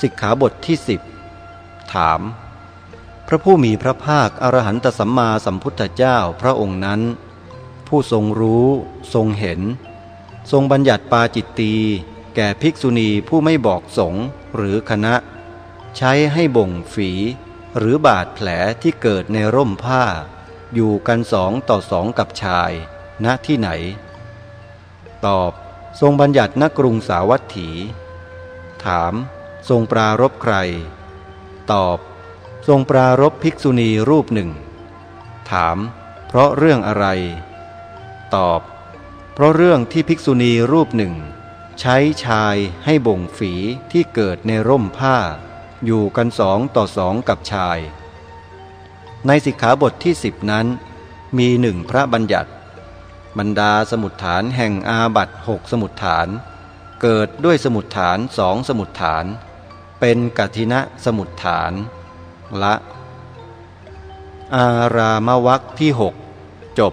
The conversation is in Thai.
สิกขาบทที่สิบถาม พระผู้มีพระภาคอรหันตสัมมาสัมพุทธเจ้าพระองค์นั้น ผู้ทรงรู้ ทรงเห็น ทรงบัญญัติปาจิตตี แก่ภิกษุณีผู้ไม่บอกสงฆ์หรือคณะ ใช้ให้บ่งฝี หรือบาดแผลที่เกิดในร่มผ้า อยู่กันสองต่อสองกับชาย ณที่ไหน ตอบ ทรงบัญญัติณกรุงสาวัตถี ถาม ทรงปรารบใคร ตอบ ทรงปรารบภิกษุณีรูปหนึ่ง ถาม เพราะเรื่องอะไร ตอบ เพราะเรื่องที่ภิกษุณีรูปหนึ่ง ใช้ชายให้บ่งฝีที่เกิดในร่มผ้า อยู่กันสองต่อสองกับชาย ในสิกขาบทที่สิบนั้น มีหนึ่งพระบัญญัติ บรรดาสมุดฐานแห่งอาบัตหกสมุดฐานเกิดด้วยสมุดฐานสองสมุดฐาน เป็นกัทินะสมุดฐาน ละ อารามวักที่หกจบ